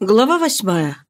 Глава восьмая.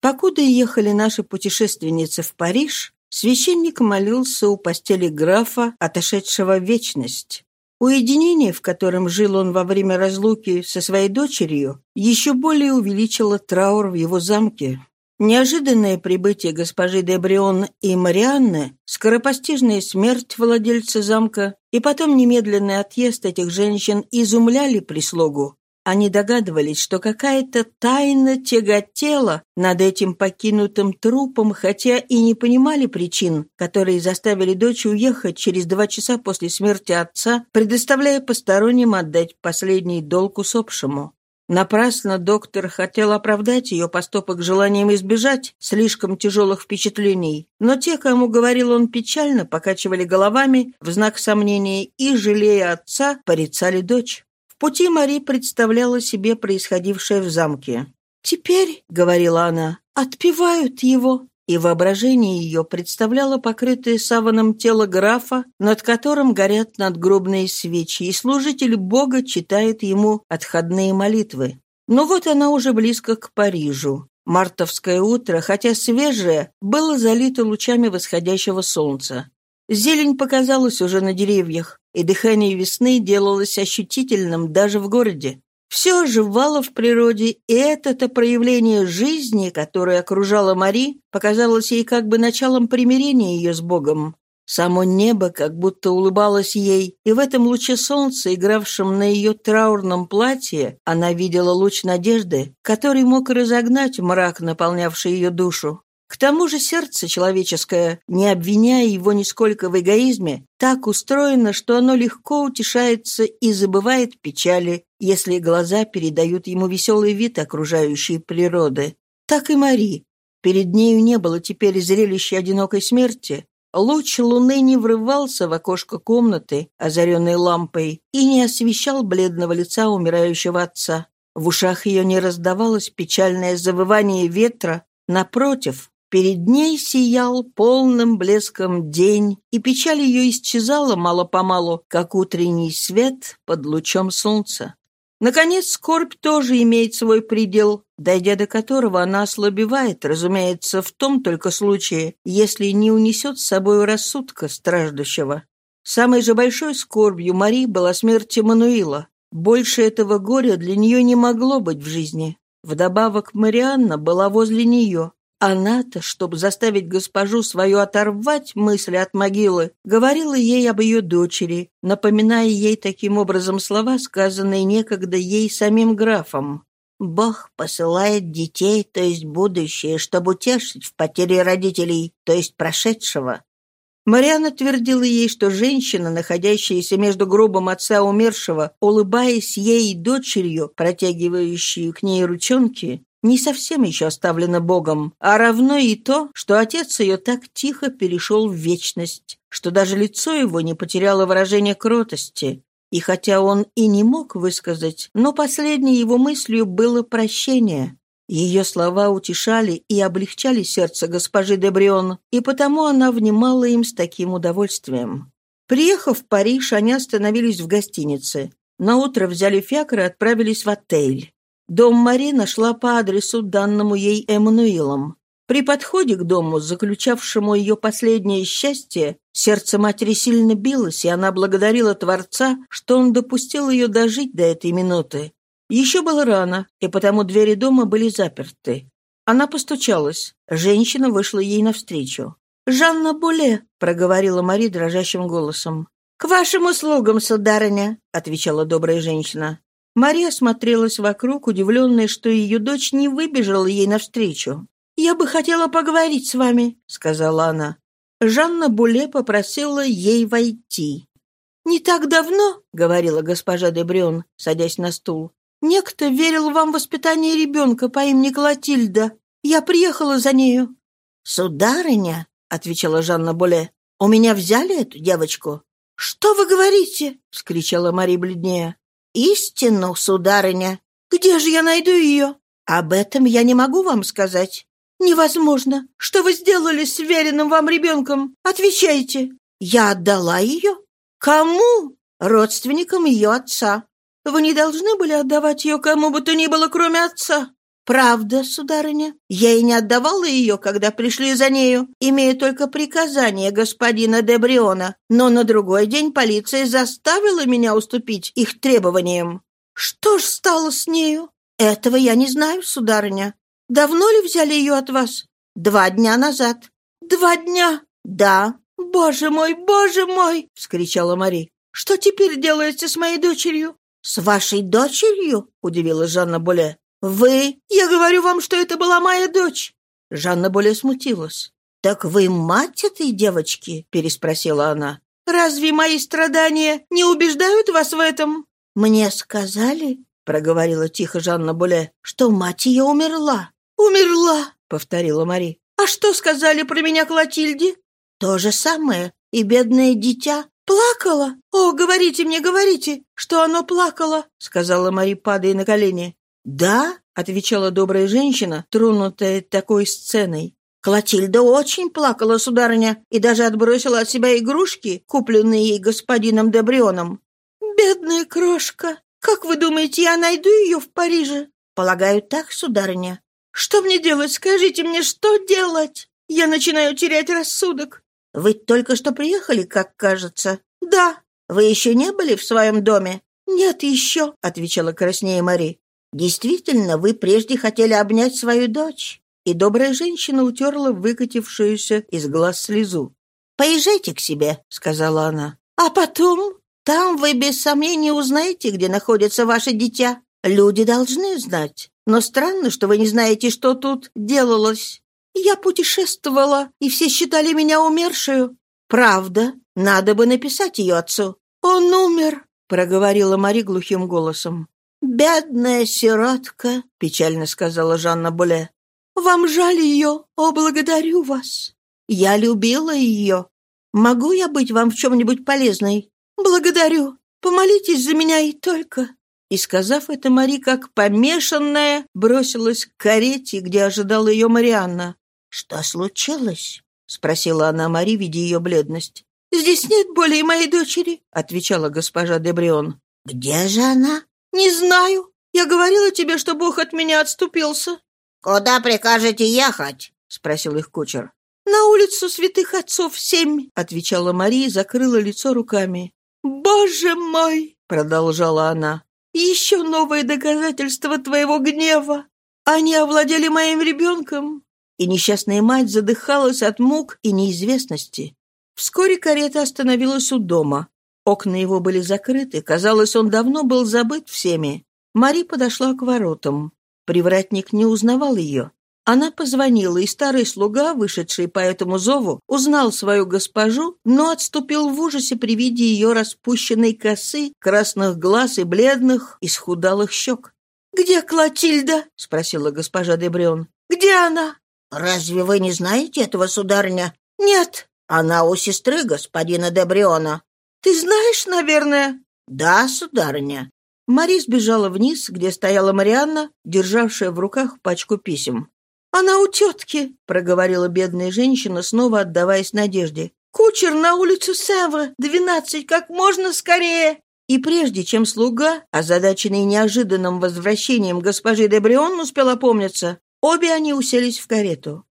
Покуда ехали наши путешественницы в Париж, священник молился у постели графа, отошедшего в вечность. Уединение, в котором жил он во время разлуки со своей дочерью, еще более увеличило траур в его замке. Неожиданное прибытие госпожи де Брион и Марианны, скоропостижная смерть владельца замка и потом немедленный отъезд этих женщин изумляли прислугу, они догадывались, что какая-то тайна тяготела над этим покинутым трупом, хотя и не понимали причин, которые заставили дочь уехать через два часа после смерти отца, предоставляя посторонним отдать последний долг усопшему. Напрасно доктор хотел оправдать ее поступок желанием избежать слишком тяжелых впечатлений, но те, кому говорил он печально, покачивали головами в знак сомнения и, жалея отца, порицали дочь пути Мари представляла себе происходившее в замке. «Теперь», — говорила она, — «отпевают его». И воображение ее представляло покрытое саваном тело графа, над которым горят надгробные свечи, и служитель Бога читает ему отходные молитвы. Но вот она уже близко к Парижу. Мартовское утро, хотя свежее, было залито лучами восходящего солнца. Зелень показалась уже на деревьях, и дыхание весны делалось ощутительным даже в городе. Все оживало в природе, и это-то проявление жизни, которое окружало Мари, показалось ей как бы началом примирения ее с Богом. Само небо как будто улыбалось ей, и в этом луче солнца, игравшем на ее траурном платье, она видела луч надежды, который мог разогнать мрак, наполнявший ее душу. К тому же сердце человеческое, не обвиняя его нисколько в эгоизме, так устроено, что оно легко утешается и забывает печали, если глаза передают ему веселый вид окружающей природы. Так и Мари. Перед нею не было теперь зрелища одинокой смерти. Луч луны не врывался в окошко комнаты, озаренной лампой, и не освещал бледного лица умирающего отца. В ушах ее не раздавалось печальное завывание ветра, Напротив, Перед ней сиял полным блеском день, и печаль ее исчезала мало-помалу, как утренний свет под лучом солнца. Наконец, скорбь тоже имеет свой предел, дойдя до которого она ослабевает, разумеется, в том только случае, если не унесет с собой рассудка страждущего. Самой же большой скорбью Мари была смерть Эммануила. Больше этого горя для нее не могло быть в жизни. Вдобавок Марианна была возле нее, она-то, чтобы заставить госпожу свою оторвать мысли от могилы, говорила ей об ее дочери, напоминая ей таким образом слова, сказанные некогда ей самим графом. «Бог посылает детей, то есть будущее, чтобы утешить в потере родителей, то есть прошедшего». Мариана твердила ей, что женщина, находящаяся между гробом отца умершего, улыбаясь ей и дочерью, протягивающей к ней ручонки, не совсем еще оставлена Богом, а равно и то, что отец ее так тихо перешел в вечность, что даже лицо его не потеряло выражение кротости. И хотя он и не мог высказать, но последней его мыслью было прощение. Ее слова утешали и облегчали сердце госпожи Дебрион, и потому она внимала им с таким удовольствием. Приехав в Париж, они остановились в гостинице. На утро взяли фиакр и отправились в отель. Дом Мари нашла по адресу, данному ей Эммануилом. При подходе к дому, заключавшему ее последнее счастье, сердце матери сильно билось, и она благодарила Творца, что он допустил ее дожить до этой минуты. Еще было рано, и потому двери дома были заперты. Она постучалась. Женщина вышла ей навстречу. «Жанна Буле», — проговорила Мари дрожащим голосом. «К вашим услугам, сударыня», — отвечала добрая женщина. Мария смотрелась вокруг, удивленная, что ее дочь не выбежала ей навстречу. «Я бы хотела поговорить с вами», — сказала она. Жанна Буле попросила ей войти. «Не так давно», — говорила госпожа Дебрён, садясь на стул, «некто верил вам в воспитание ребенка по имени Клотильда. Я приехала за нею». «Сударыня», — отвечала Жанна Буле, — «у меня взяли эту девочку». «Что вы говорите?» — вскричала Мария бледнее. «Истину, сударыня. Где же я найду ее? Об этом я не могу вам сказать». «Невозможно. Что вы сделали с веренным вам ребенком? Отвечайте». «Я отдала ее». «Кому?» «Родственникам ее отца». Вы не должны были отдавать ее кому бы то ни было, кроме отца». «Правда, сударыня. Я и не отдавала ее, когда пришли за нею, имея только приказание господина де Бриона. Но на другой день полиция заставила меня уступить их требованиям». «Что ж стало с нею?» «Этого я не знаю, сударыня. Давно ли взяли ее от вас?» «Два дня назад». «Два дня?» «Да». «Боже мой, боже мой!» — вскричала Мари. «Что теперь делаете с моей дочерью?» «С вашей дочерью?» — удивилась Жанна Боле. «Вы? Я говорю вам, что это была моя дочь!» Жанна более смутилась. «Так вы мать этой девочки?» — переспросила она. «Разве мои страдания не убеждают вас в этом?» «Мне сказали, — проговорила тихо Жанна Буле, — что мать ее умерла». «Умерла!» — повторила Мари. «А что сказали про меня Клотильде?» «То же самое. И бедное дитя плакало. О, говорите мне, говорите, что оно плакало!» — сказала Мари, падая на колени. «Да», — отвечала добрая женщина, тронутая такой сценой. «Клотильда очень плакала, сударыня, и даже отбросила от себя игрушки, купленные ей господином Дебрионом». «Бедная крошка! Как вы думаете, я найду ее в Париже?» «Полагаю, так, сударыня». «Что мне делать? Скажите мне, что делать? Я начинаю терять рассудок». «Вы только что приехали, как кажется?» «Да». «Вы еще не были в своем доме?» «Нет еще», — отвечала краснее Мари. Действительно, вы прежде хотели обнять свою дочь. И добрая женщина утерла выкатившуюся из глаз слезу. «Поезжайте к себе», — сказала она. «А потом? Там вы без сомнения узнаете, где находится ваше дитя. Люди должны знать. Но странно, что вы не знаете, что тут делалось. Я путешествовала, и все считали меня умершую. Правда, надо бы написать ее отцу. Он умер», — проговорила Мари глухим голосом. «Бедная сиротка», — печально сказала Жанна Буле. «Вам жаль ее? О, благодарю вас! Я любила ее. Могу я быть вам в чем-нибудь полезной? Благодарю. Помолитесь за меня и только». И, сказав это, Мари, как помешанная, бросилась к карете, где ожидала ее Марианна. «Что случилось?» — спросила она Мари, видя ее бледность. «Здесь нет более моей дочери», — отвечала госпожа Дебрион. «Где же она?» «Не знаю. Я говорила тебе, что Бог от меня отступился». «Куда прикажете ехать?» — спросил их кучер. «На улицу святых отцов семь», — отвечала Мария и закрыла лицо руками. «Боже мой!» — продолжала она. «Еще новое доказательство твоего гнева. Они овладели моим ребенком». И несчастная мать задыхалась от мук и неизвестности. Вскоре карета остановилась у дома. Окна его были закрыты, казалось, он давно был забыт всеми. Мари подошла к воротам. Привратник не узнавал ее. Она позвонила, и старый слуга, вышедший по этому зову, узнал свою госпожу, но отступил в ужасе при виде ее распущенной косы, красных глаз и бледных, исхудалых щек. «Где Клотильда?» — спросила госпожа Дебрион. «Где она?» «Разве вы не знаете этого, сударыня?» «Нет». «Она у сестры господина Дебриона». «Ты знаешь, наверное?» «Да, сударыня». Мари сбежала вниз, где стояла Марианна, державшая в руках пачку писем. «Она у тетки», — проговорила бедная женщина, снова отдаваясь надежде. «Кучер на улицу Севра, двенадцать, как можно скорее!» И прежде чем слуга, озадаченный неожиданным возвращением госпожи Дебрион, успел опомниться, обе они уселись в карету.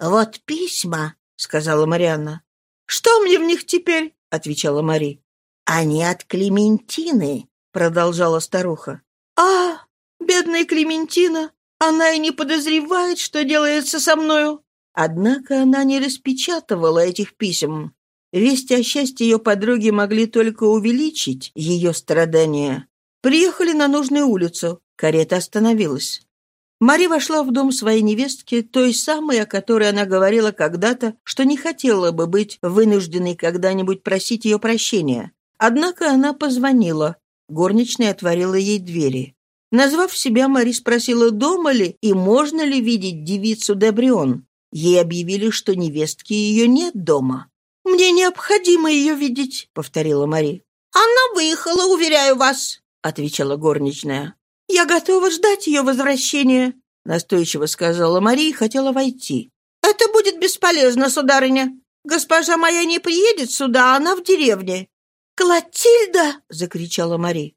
«Вот письма», — сказала Марианна. «Что мне в них теперь?» Отвечала Мари. «Они от Клементины», — продолжала старуха. «А, бедная Клементина, она и не подозревает, что делается со мною». Однако она не распечатывала этих писем. Вести о счастье ее подруги могли только увеличить ее страдания. Приехали на нужную улицу. Карета остановилась. Мари вошла в дом своей невестки, той самой, о которой она говорила когда-то, что не хотела бы быть вынужденной когда-нибудь просить ее прощения. Однако она позвонила. Горничная отворила ей двери. Назвав себя, Мари спросила, дома ли и можно ли видеть девицу Дебрион. Ей объявили, что невестки ее нет дома. «Мне необходимо ее видеть», — повторила Мари. «Она выехала, уверяю вас», — отвечала горничная. «Я готова ждать ее возвращения», — настойчиво сказала Мария и хотела войти. «Это будет бесполезно, сударыня. Госпожа моя не приедет сюда, она в деревне». «Клотильда!» — закричала Мари.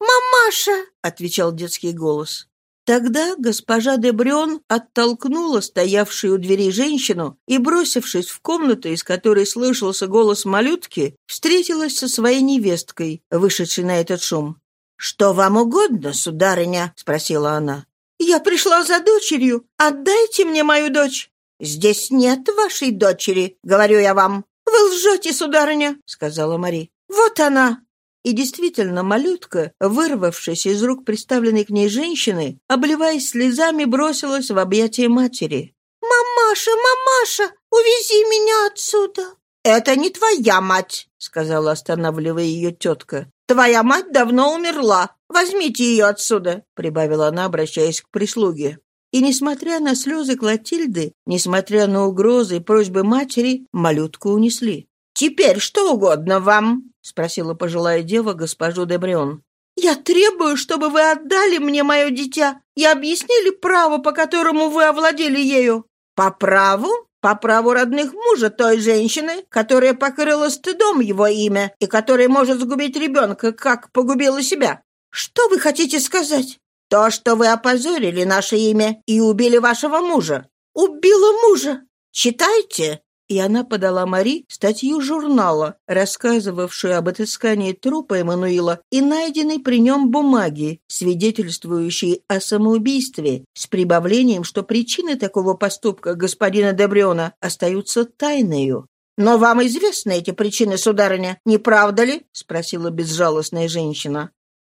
«Мамаша!» — отвечал детский голос. Тогда госпожа де Брён оттолкнула стоявшую у двери женщину и, бросившись в комнату, из которой слышался голос малютки, встретилась со своей невесткой, вышедшей на этот шум. «Что вам угодно, сударыня?» — спросила она. «Я пришла за дочерью. Отдайте мне мою дочь». «Здесь нет вашей дочери, говорю я вам». «Вы лжете, сударыня», — сказала Мари. «Вот она». И действительно, малютка, вырвавшись из рук представленной к ней женщины, обливаясь слезами, бросилась в объятия матери. «Мамаша, мамаша, увези меня отсюда!» «Это не твоя мать», — сказала, останавливая ее тетка. «Твоя мать давно умерла. Возьмите ее отсюда», — прибавила она, обращаясь к прислуге. И, несмотря на слезы Клотильды, несмотря на угрозы и просьбы матери, малютку унесли. «Теперь что угодно вам?» — спросила пожилая дева госпожу Дебрион. «Я требую, чтобы вы отдали мне мое дитя и объяснили право, по которому вы овладели ею». «По праву? По праву родных мужа той женщины, которая покрыла стыдом его имя и которая может сгубить ребенка, как погубила себя. Что вы хотите сказать? То, что вы опозорили наше имя и убили вашего мужа. Убила мужа. Читайте и она подала Мари статью журнала, рассказывавшую об отыскании трупа Эммануила и найденной при нем бумаги, свидетельствующей о самоубийстве, с прибавлением, что причины такого поступка господина Дебриона остаются тайною. «Но вам известны эти причины, сударыня, не правда ли?» — спросила безжалостная женщина.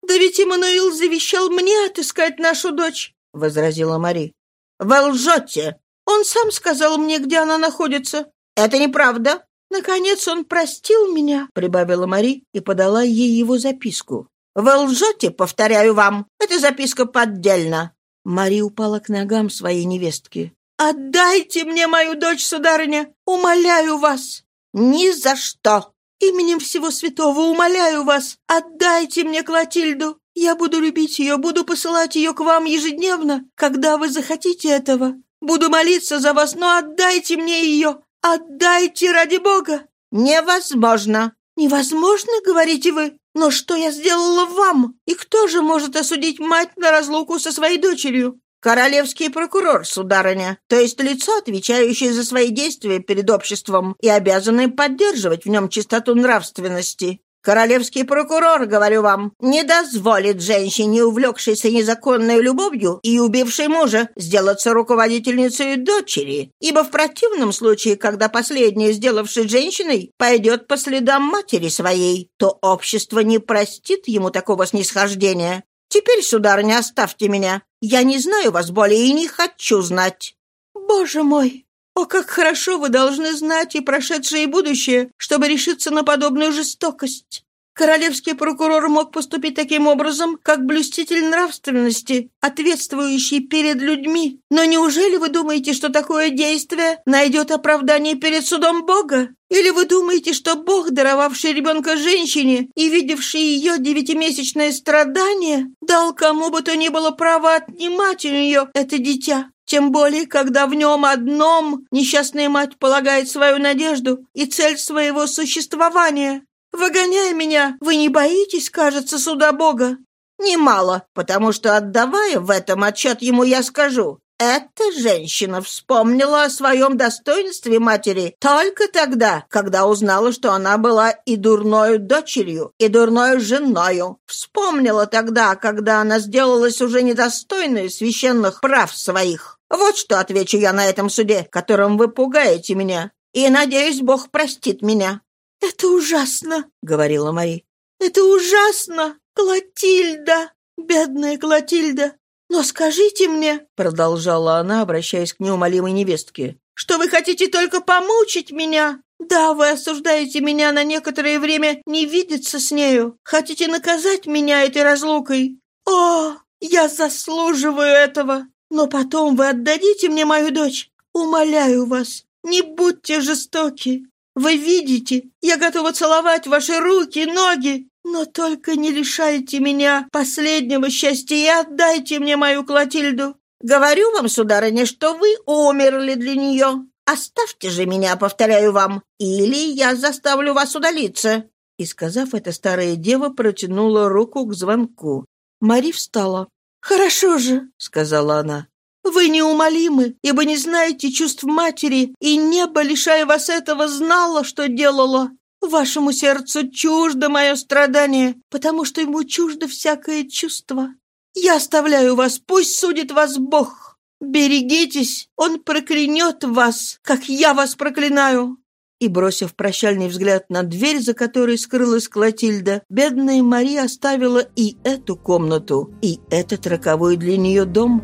«Да ведь Эммануил завещал мне отыскать нашу дочь», — возразила Мари. «Вы лжете! Он сам сказал мне, где она находится. «Это неправда». «Наконец он простил меня», — прибавила Мари и подала ей его записку. «Вы лжете, повторяю вам. Эта записка поддельна». Мари упала к ногам своей невестки. «Отдайте мне мою дочь, сударыня! Умоляю вас!» «Ни за что!» «Именем всего святого умоляю вас! Отдайте мне Клотильду! Я буду любить ее, буду посылать ее к вам ежедневно, когда вы захотите этого. Буду молиться за вас, но отдайте мне ее! «Отдайте ради Бога!» «Невозможно!» «Невозможно, говорите вы? Но что я сделала вам? И кто же может осудить мать на разлуку со своей дочерью?» «Королевский прокурор, сударыня, то есть лицо, отвечающее за свои действия перед обществом и обязанное поддерживать в нем чистоту нравственности. Королевский прокурор, говорю вам, не дозволит женщине, увлекшейся незаконной любовью и убившей мужа, сделаться руководительницей дочери, ибо в противном случае, когда последняя, сделавшись женщиной, пойдет по следам матери своей, то общество не простит ему такого снисхождения. Теперь, сударыня, оставьте меня. Я не знаю вас более и не хочу знать». «Боже мой!» «О, как хорошо вы должны знать и прошедшее, и будущее, чтобы решиться на подобную жестокость!» Королевский прокурор мог поступить таким образом, как блюститель нравственности, ответствующий перед людьми. Но неужели вы думаете, что такое действие найдет оправдание перед судом Бога? Или вы думаете, что Бог, даровавший ребенка женщине и видевший ее девятимесячное страдание, дал кому бы то ни было право отнимать у нее это дитя? Тем более, когда в нем одном несчастная мать полагает свою надежду и цель своего существования. Выгоняя меня, вы не боитесь, кажется, суда Бога? Немало, потому что, отдавая в этом отчет ему, я скажу, эта женщина вспомнила о своем достоинстве матери только тогда, когда узнала, что она была и дурною дочерью, и дурною женою. Вспомнила тогда, когда она сделалась уже недостойной священных прав своих. Вот что отвечу я на этом суде, которым вы пугаете меня. И, надеюсь, Бог простит меня. «Это ужасно», — говорила Мари. «Это ужасно! Клотильда! Бедная Клотильда! Но скажите мне», — продолжала она, обращаясь к неумолимой невестке, «что вы хотите только помучить меня. Да, вы осуждаете меня на некоторое время не видеться с нею. Хотите наказать меня этой разлукой. О, я заслуживаю этого. Но потом вы отдадите мне мою дочь. Умоляю вас, не будьте жестоки. Вы видите, я готова целовать ваши руки, ноги, но только не лишайте меня последнего счастья и отдайте мне мою Клотильду. Говорю вам, сударыня, что вы умерли для нее. Оставьте же меня, повторяю вам, или я заставлю вас удалиться. И, сказав это, старая дева протянула руку к звонку. Мари встала. «Хорошо же», — сказала она. «Вы неумолимы, ибо не знаете чувств матери, и небо, лишая вас этого, знало, что делало. Вашему сердцу чуждо мое страдание, потому что ему чуждо всякое чувство. Я оставляю вас, пусть судит вас Бог. Берегитесь, он проклянет вас, как я вас проклинаю». И, бросив прощальный взгляд на дверь, за которой скрылась Клотильда, бедная Мария оставила и эту комнату, и этот роковой для нее дом.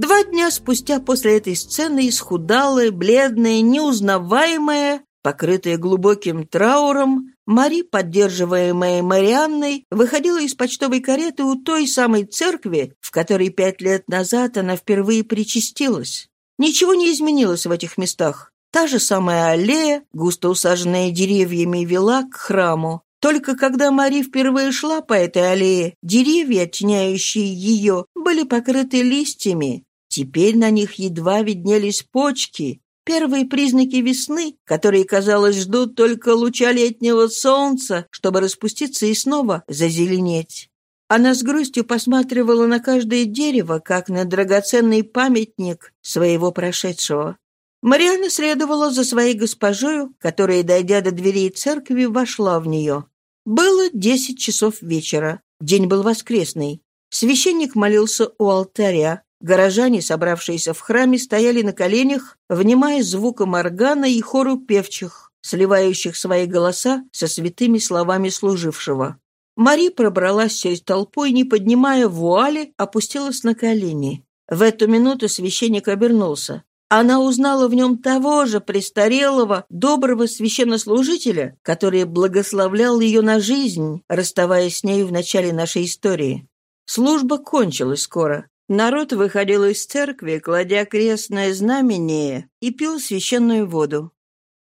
Два дня спустя после этой сцены исхудалая, бледная, неузнаваемая, покрытая глубоким трауром, Мари, поддерживаемая Марианной, выходила из почтовой кареты у той самой церкви, в которой пять лет назад она впервые причастилась. Ничего не изменилось в этих местах. Та же самая аллея, густо усаженная деревьями, вела к храму. Только когда Мари впервые шла по этой аллее, деревья, оттеняющие ее, были покрыты листьями. Теперь на них едва виднелись почки, первые признаки весны, которые, казалось, ждут только луча летнего солнца, чтобы распуститься и снова зазеленеть. Она с грустью посматривала на каждое дерево, как на драгоценный памятник своего прошедшего. Мариана следовала за своей госпожою, которая, дойдя до дверей церкви, вошла в нее. Было десять часов вечера. День был воскресный. Священник молился у алтаря. Горожане, собравшиеся в храме, стояли на коленях, внимая звуком органа и хору певчих, сливающих свои голоса со святыми словами служившего. Мари пробралась через толпу и, не поднимая вуали, опустилась на колени. В эту минуту священник обернулся. Она узнала в нем того же престарелого, доброго священнослужителя, который благословлял ее на жизнь, расставаясь с нею в начале нашей истории. Служба кончилась скоро. Народ выходил из церкви, кладя крестное знамение, и пил священную воду.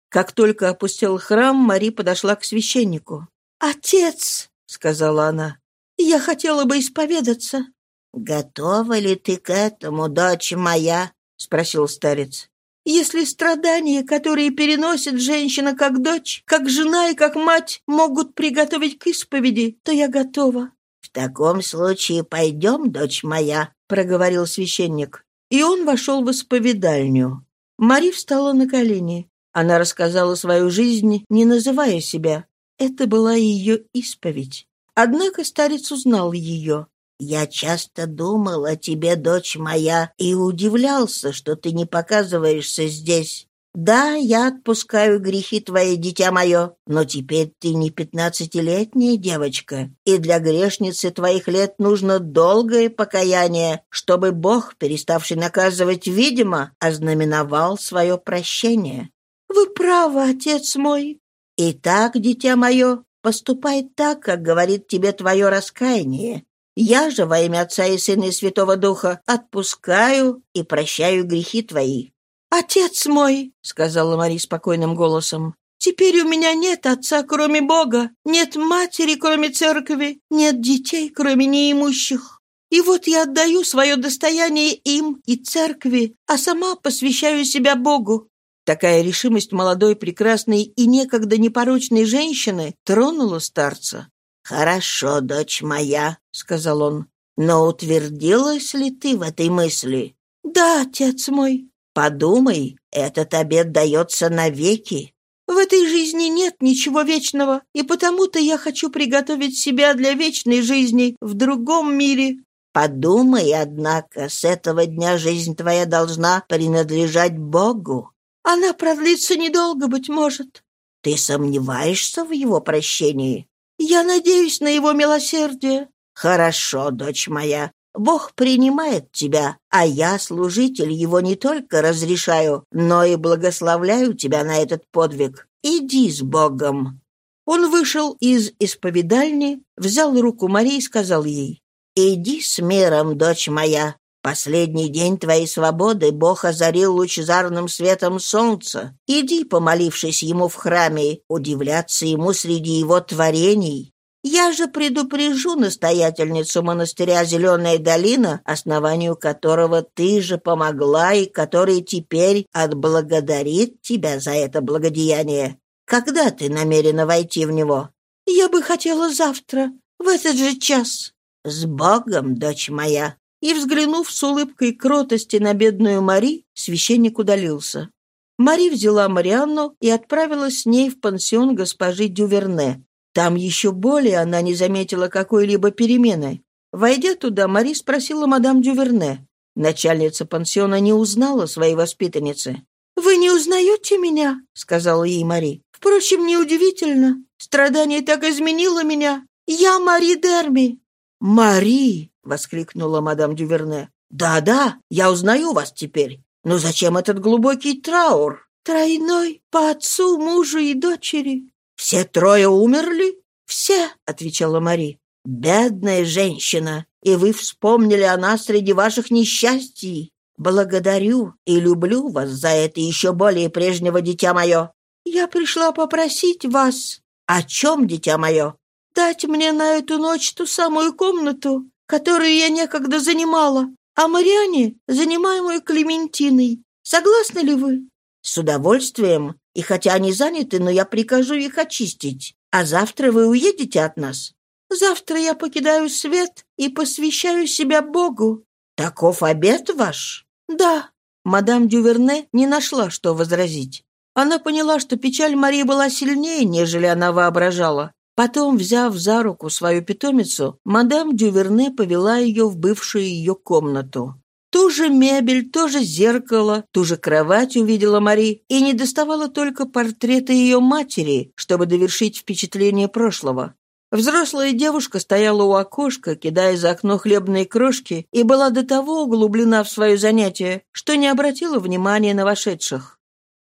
Как только опустил храм, Мари подошла к священнику. «Отец!» — сказала она. «Я хотела бы исповедаться». «Готова ли ты к этому, дочь моя?» — спросил старец. «Если страдания, которые переносит женщина как дочь, как жена и как мать, могут приготовить к исповеди, то я готова». «В таком случае пойдем, дочь моя», — проговорил священник. И он вошел в исповедальню. Мари встала на колени. Она рассказала свою жизнь, не называя себя. Это была ее исповедь. Однако старец узнал ее. «Я часто думал о тебе, дочь моя, и удивлялся, что ты не показываешься здесь. Да, я отпускаю грехи твои, дитя мое, но теперь ты не пятнадцатилетняя девочка, и для грешницы твоих лет нужно долгое покаяние, чтобы Бог, переставший наказывать, видимо, ознаменовал свое прощение». «Вы правы, отец мой», Итак, дитя мое, поступай так, как говорит тебе твое раскаяние. Я же во имя Отца и Сына и Святого Духа отпускаю и прощаю грехи твои». «Отец мой», — сказала Мария спокойным голосом, «теперь у меня нет отца, кроме Бога, нет матери, кроме церкви, нет детей, кроме неимущих. И вот я отдаю свое достояние им и церкви, а сама посвящаю себя Богу. Такая решимость молодой, прекрасной и некогда непорочной женщины тронула старца. «Хорошо, дочь моя», — сказал он. «Но утвердилась ли ты в этой мысли?» «Да, отец мой». «Подумай, этот обед дается навеки». «В этой жизни нет ничего вечного, и потому-то я хочу приготовить себя для вечной жизни в другом мире». «Подумай, однако, с этого дня жизнь твоя должна принадлежать Богу. Она продлится недолго, быть может. Ты сомневаешься в его прощении? Я надеюсь на его милосердие. Хорошо, дочь моя. Бог принимает тебя, а я, служитель его, не только разрешаю, но и благословляю тебя на этот подвиг. Иди с Богом». Он вышел из исповедальни, взял руку Марии и сказал ей, «Иди с миром, дочь моя, Последний день твоей свободы Бог озарил лучезарным светом солнца. Иди, помолившись ему в храме, удивляться ему среди его творений. Я же предупрежу настоятельницу монастыря «Зеленая долина», основанию которого ты же помогла и который теперь отблагодарит тебя за это благодеяние. Когда ты намерена войти в него? Я бы хотела завтра, в этот же час. С Богом, дочь моя. И, взглянув с улыбкой кротости на бедную Мари, священник удалился. Мари взяла Марианну и отправилась с ней в пансион госпожи Дюверне. Там еще более она не заметила какой-либо перемены. Войдя туда, Мари спросила мадам Дюверне. Начальница пансиона не узнала своей воспитанницы. «Вы не узнаете меня?» — сказала ей Мари. «Впрочем, неудивительно. Страдание так изменило меня. Я Мари Дерми». «Мари!» — воскликнула мадам Дюверне. «Да-да, я узнаю вас теперь. Но зачем этот глубокий траур?» «Тройной по отцу, мужу и дочери. «Все трое умерли?» «Все», — отвечала Мари. «Бедная женщина, и вы вспомнили о нас среди ваших несчастий. Благодарю и люблю вас за это еще более прежнего, дитя мое». «Я пришла попросить вас». «О чем, дитя мое?» «Дать мне на эту ночь ту самую комнату, которую я некогда занимала, а Мариане, занимаемую Клементиной. Согласны ли вы?» «С удовольствием. И хотя они заняты, но я прикажу их очистить. А завтра вы уедете от нас?» «Завтра я покидаю свет и посвящаю себя Богу». «Таков обед ваш?» «Да». Мадам Дюверне не нашла, что возразить. Она поняла, что печаль Марии была сильнее, нежели она воображала. Потом, взяв за руку свою питомицу, мадам Дюверне повела ее в бывшую ее комнату. Ту же мебель, то же зеркало, ту же кровать увидела Мари, и не доставала только портрета ее матери, чтобы довершить впечатление прошлого. Взрослая девушка стояла у окошка, кидая за окно хлебные крошки, и была до того углублена в свое занятие, что не обратила внимания на вошедших.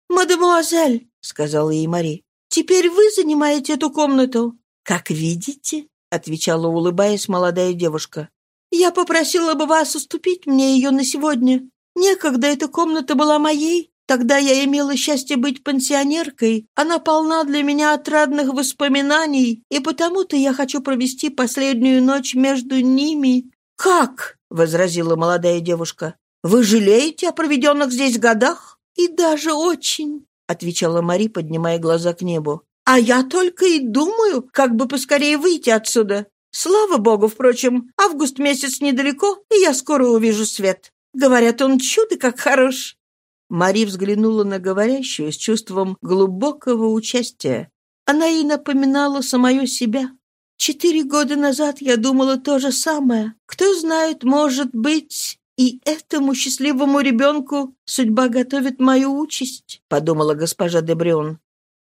«Мадемуазель», — сказала ей Мари, — «теперь вы занимаете эту комнату». «Как видите», — отвечала, улыбаясь, молодая девушка. Я попросила бы вас уступить мне ее на сегодня. Некогда эта комната была моей, Тогда я имела счастье быть пансионеркой. Она полна для меня отрадных воспоминаний, и потому-то я хочу провести последнюю ночь между ними». «Как?» — возразила молодая девушка. «Вы жалеете о проведенных здесь годах?» «И даже очень», — отвечала Мари, поднимая глаза к небу. «А я только и думаю, как бы поскорее выйти отсюда. Слава богу, впрочем, август месяц недалеко, и я скоро увижу свет. Говорят, он чудо как хорош». Мари взглянула на говорящую с чувством глубокого участия. Она ей напоминала самое себя. «Четыре года назад я думала то же самое. Кто знает, может быть, и этому счастливому ребенку судьба готовит мою участь», — подумала госпожа Дебрион.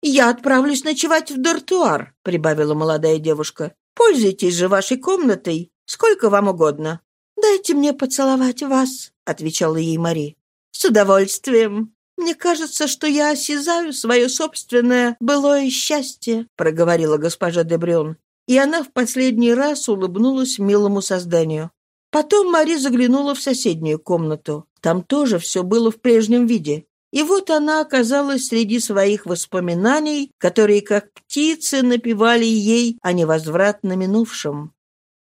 «Я отправлюсь ночевать в дортуар», — прибавила молодая девушка. Пользуйтесь же вашей комнатой, сколько вам угодно». «Дайте мне поцеловать вас», — отвечала ей Мари. «С удовольствием». «Мне кажется, что я осязаю свое собственное былое счастье», — проговорила госпожа Дебрюн. И она в последний раз улыбнулась милому созданию. Потом Мари заглянула в соседнюю комнату. Там тоже все было в прежнем виде. И вот она оказалась среди своих воспоминаний, которые, как птицы, напевали ей о невозвратно минувшем.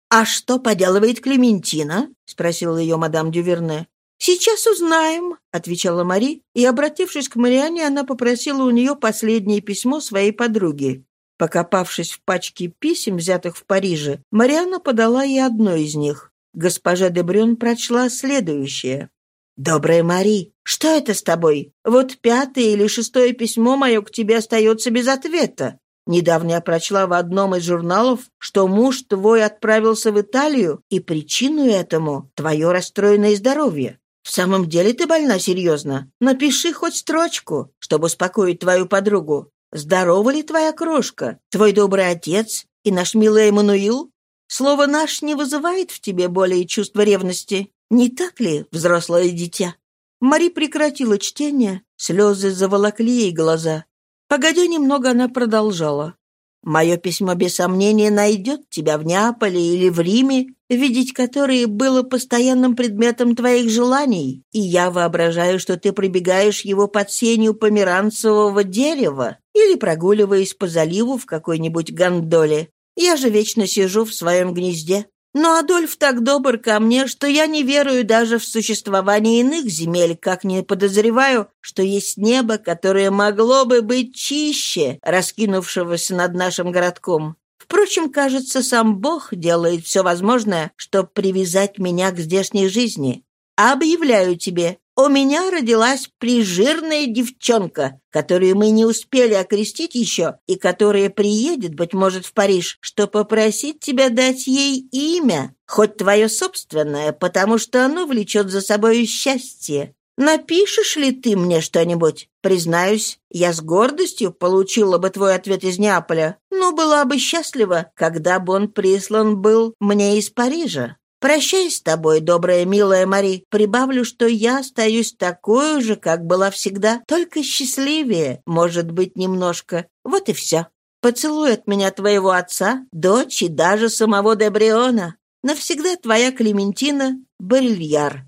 «А что поделывает Клементина?» — спросила ее мадам Дюверне. «Сейчас узнаем», — отвечала Мари, и, обратившись к Мариане, она попросила у нее последнее письмо своей подруги. Покопавшись в пачке писем, взятых в Париже, Марианна подала ей одно из них. Госпожа де Брюн прочла следующее. «Добрая Мари, что это с тобой? Вот пятое или шестое письмо мое к тебе остается без ответа. Недавно я прочла в одном из журналов, что муж твой отправился в Италию, и причину этому — твое расстроенное здоровье. В самом деле ты больна серьезно? Напиши хоть строчку, чтобы успокоить твою подругу. Здорова ли твоя крошка, твой добрый отец и наш милый Эммануил? Слово «наш» не вызывает в тебе более чувства ревности. Не так ли, взрослое дитя?» Мари прекратила чтение, слезы заволокли ей глаза. Погодя немного, она продолжала. «Мое письмо, без сомнения, найдет тебя в Неаполе или в Риме, видеть которые было постоянным предметом твоих желаний, и я воображаю, что ты прибегаешь его под сенью померанцевого дерева или прогуливаясь по заливу в какой-нибудь гондоле. Я же вечно сижу в своем гнезде. Но Адольф так добр ко мне, что я не верую даже в существование иных земель, как не подозреваю, что есть небо, которое могло бы быть чище, раскинувшегося над нашим городком. Впрочем, кажется, сам Бог делает все возможное, чтобы привязать меня к здешней жизни. Объявляю тебе, у меня родилась прижирная девчонка, которую мы не успели окрестить еще, и которая приедет, быть может, в Париж, чтобы попросить тебя дать ей имя, хоть твое собственное, потому что оно влечет за собой счастье. Напишешь ли ты мне что-нибудь? Признаюсь, я с гордостью получила бы твой ответ из Неаполя, но была бы счастлива, когда бы он прислан был мне из Парижа. Прощай с тобой, добрая, милая Мари. Прибавлю, что я остаюсь такой же, как была всегда, только счастливее, может быть, немножко. Вот и все. Поцелуй от меня твоего отца, дочь и даже самого Дебриона. Навсегда твоя Клементина Барильяр.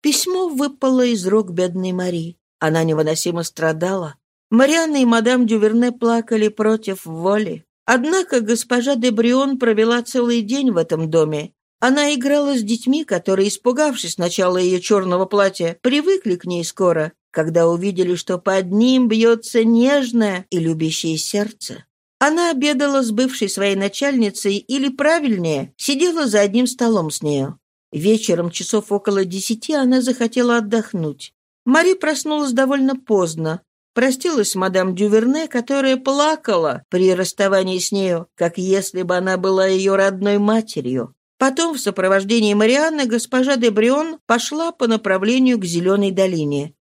Письмо выпало из рук бедной Мари. Она невыносимо страдала. Марианна и мадам Дюверне плакали против воли. Однако госпожа Дебрион провела целый день в этом доме, она играла с детьми, которые, испугавшись сначала ее черного платья, привыкли к ней скоро, когда увидели, что под ним бьется нежное и любящее сердце. Она обедала с бывшей своей начальницей или, правильнее, сидела за одним столом с нею. Вечером, часов около десяти, она захотела отдохнуть. Мари проснулась довольно поздно. Простилась с мадам Дюверне, которая плакала при расставании с нею, как если бы она была ее родной матерью. Потом в сопровождении Марианны госпожа де Брион пошла по направлению к Зеленой долине.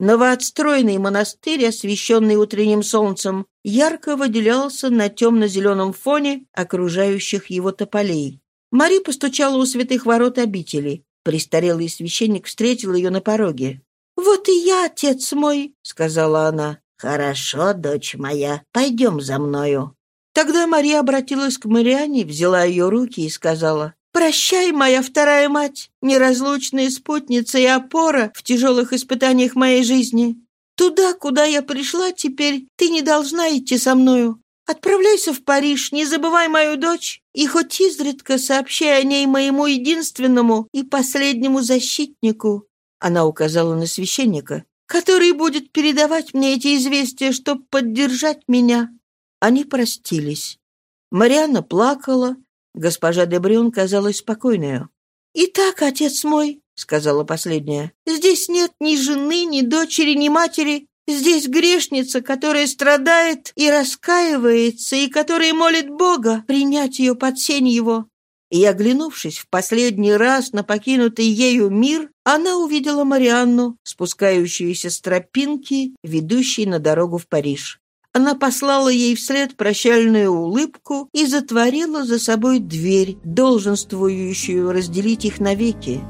Новоотстроенный монастырь, освещенный утренним солнцем, ярко выделялся на темно-зеленом фоне окружающих его тополей. Мари постучала у святых ворот обители. Престарелый священник встретил ее на пороге. «Вот и я, отец мой», — сказала она. «Хорошо, дочь моя, пойдем за мною». Тогда Мария обратилась к Мариане, взяла ее руки и сказала, Прощай, моя вторая мать, неразлучная спутница и опора в тяжелых испытаниях моей жизни. Туда, куда я пришла теперь, ты не должна идти со мною. Отправляйся в Париж, не забывай мою дочь, и хоть изредка сообщай о ней моему единственному и последнему защитнику». Она указала на священника, который будет передавать мне эти известия, чтобы поддержать меня. Они простились. Марианна плакала, Госпожа Дебрюн казалась спокойной. «Итак, отец мой», — сказала последняя, — «здесь нет ни жены, ни дочери, ни матери. Здесь грешница, которая страдает и раскаивается, и которая молит Бога принять ее под сень его». И, оглянувшись в последний раз на покинутый ею мир, она увидела Марианну, спускающуюся с тропинки, ведущей на дорогу в Париж. Она послала ей вслед прощальную улыбку и затворила за собой дверь, долженствующую разделить их навеки.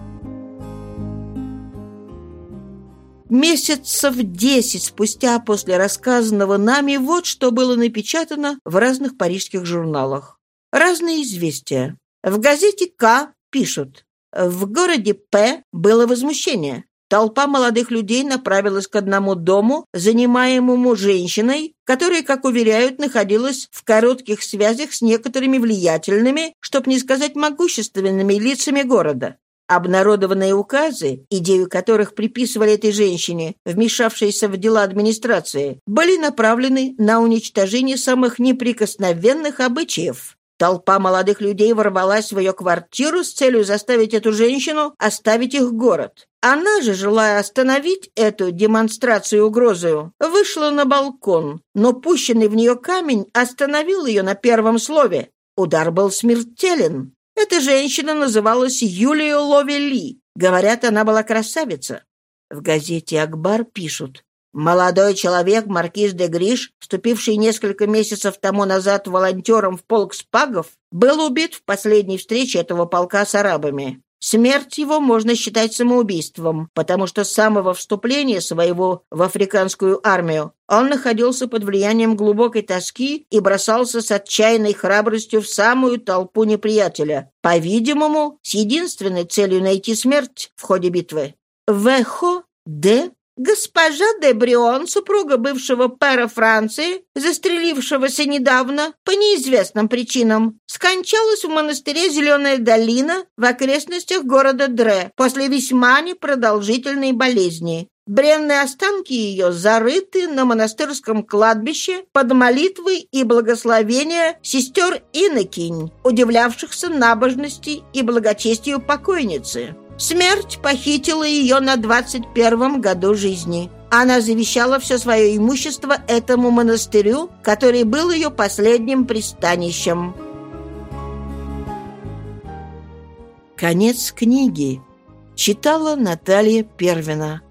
Месяцев десять спустя после рассказанного нами вот что было напечатано в разных парижских журналах. Разные известия. В газете «К» пишут. В городе П было возмущение. Толпа молодых людей направилась к одному дому, занимаемому женщиной, которая, как уверяют, находилась в коротких связях с некоторыми влиятельными, чтобы не сказать могущественными лицами города. Обнародованные указы, идею которых приписывали этой женщине, вмешавшейся в дела администрации, были направлены на уничтожение самых неприкосновенных обычаев. Толпа молодых людей ворвалась в ее квартиру с целью заставить эту женщину оставить их город. Она же, желая остановить эту демонстрацию угрозою, вышла на балкон, но пущенный в нее камень остановил ее на первом слове. Удар был смертелен. Эта женщина называлась Юлия Ловели. Говорят, она была красавица. В газете «Акбар» пишут, Молодой человек, маркиз де Гриш, вступивший несколько месяцев тому назад волонтером в полк спагов, был убит в последней встрече этого полка с арабами. Смерть его можно считать самоубийством, потому что с самого вступления своего в африканскую армию он находился под влиянием глубокой тоски и бросался с отчаянной храбростью в самую толпу неприятеля, по-видимому, с единственной целью найти смерть в ходе битвы. Вехо Д Госпожа де Брион, супруга бывшего пэра Франции, застрелившегося недавно по неизвестным причинам, скончалась в монастыре «Зеленая долина» в окрестностях города Дре после весьма непродолжительной болезни. Бренные останки ее зарыты на монастырском кладбище под молитвой и благословения сестер Инокинь, удивлявшихся набожности и благочестию покойницы. Смерть похитила ее на 21 году жизни. Она завещала все свое имущество этому монастырю, который был ее последним пристанищем. Конец книги. Читала Наталья Первина.